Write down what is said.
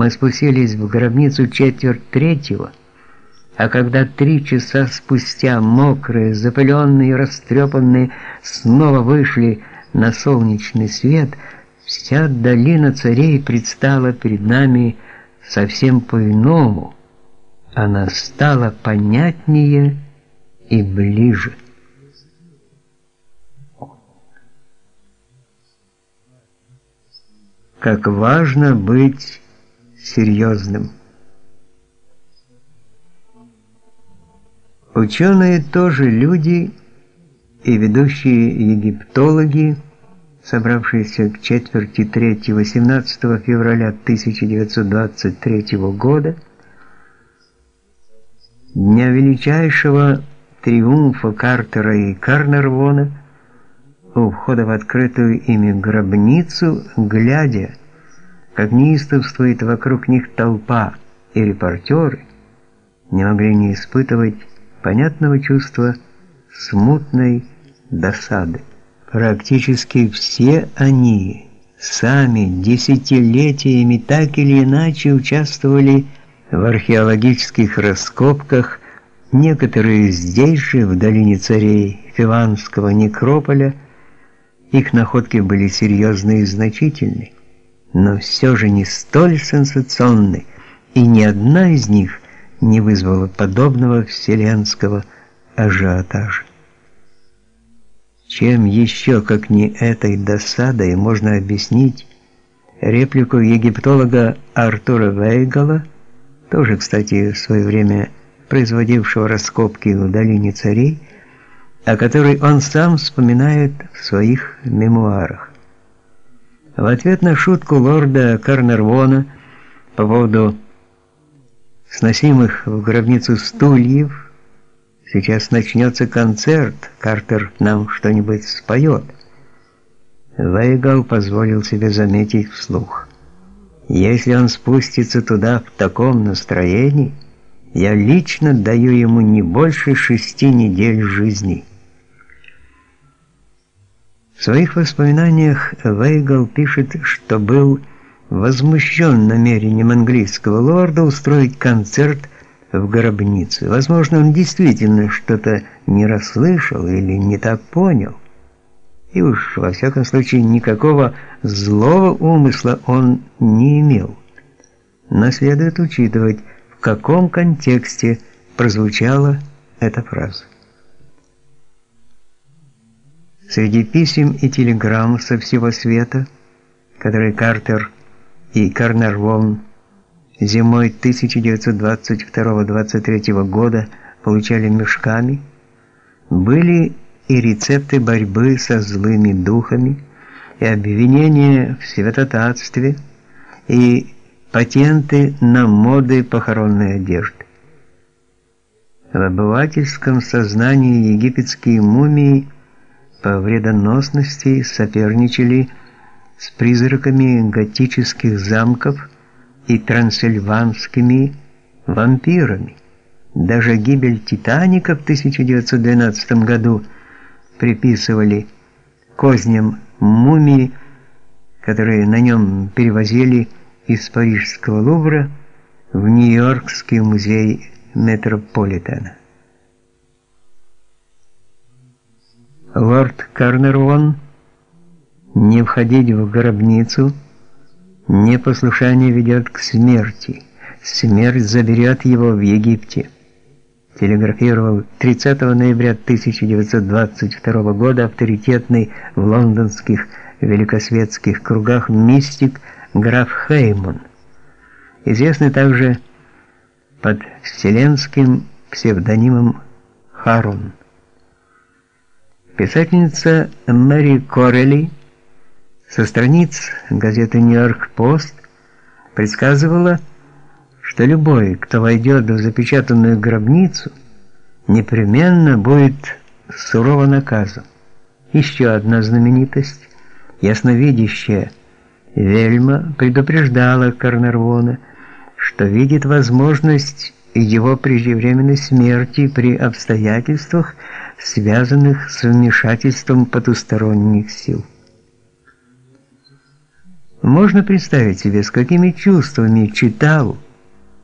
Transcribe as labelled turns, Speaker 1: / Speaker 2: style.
Speaker 1: Мы спустились в гробницу четверть третьего, а когда три часа спустя мокрые, запыленные, растрепанные снова вышли на солнечный свет, вся долина царей предстала перед нами совсем по-иному. Она стала понятнее и ближе. Как важно быть серьезным. Ученые тоже люди и ведущие египтологи, собравшиеся к четверти 3-18 февраля 1923 года, дня величайшего триумфа Картера и Карнервона, у входа в открытую ими гробницу, глядя, как неистовствует вокруг них толпа и репортеры, не могли не испытывать понятного чувства смутной досады. Практически все они сами десятилетиями так или иначе участвовали в археологических раскопках, некоторые здесь же, в долине царей Фиванского некрополя, их находки были серьезны и значительны, но все же не столь сенсационны, и ни одна из них не вызвала подобного вселенского ажиотажа. Чем еще, как не этой досадой, можно объяснить реплику египтолога Артура Вейгала, тоже, кстати, в свое время производившего раскопки в долине царей, о которой он сам вспоминает в своих мемуарах. В ответ на шутку лорда Карнервона по поводу сносимых в гробницу стульев, сейчас начнется концерт, Картер нам что-нибудь споет. Вейгал позволил себе заметить вслух. Если он спустится туда в таком настроении, я лично даю ему не больше шести недель жизни. В своих воспоминаниях Вейгл пишет, что был возмущен намерением английского лорда устроить концерт в гробнице. Возможно, он действительно что-то не расслышал или не так понял. И уж во всяком случае никакого злого умысла он не имел. Но следует учитывать, в каком контексте прозвучала эта фраза. Среди писем и телеграмм со всего света, которые Картер и Карнарвон зимой 1922-23 года получали мешками, были и рецепты борьбы со злыми духами, и обвинения в святотатстве, и патенты на моды похоронной одежды. В обывательском сознании египетские мумии – по вредоносности соперничали с призраками готических замков и трансильванскими вампирами. Даже гибель Титаника в 1912 году приписывали козням мумии, которые на нем перевозили из парижского Лувра в Нью-Йоркский музей Метрополитена. Лорд Карнервон не входить в гробницу, непослушание ведет к смерти. Смерть заберет его в Египте. Телеграфировал 30 ноября 1922 года авторитетный в лондонских великосветских кругах мистик граф Хейман, известный также под вселенским псевдонимом Харун. Писательница Мэри Корелли со страниц газеты «Нью-Йорк-Пост» предсказывала, что любой, кто войдет в запечатанную гробницу, непременно будет сурово наказан. Еще одна знаменитость, ясновидящая Вельма, предупреждала Карнервона, что видит возможность его преждевременной смерти при обстоятельствах, связанных с вмешательством потусторонних сил. Можно представить себе, с какими чувствами читал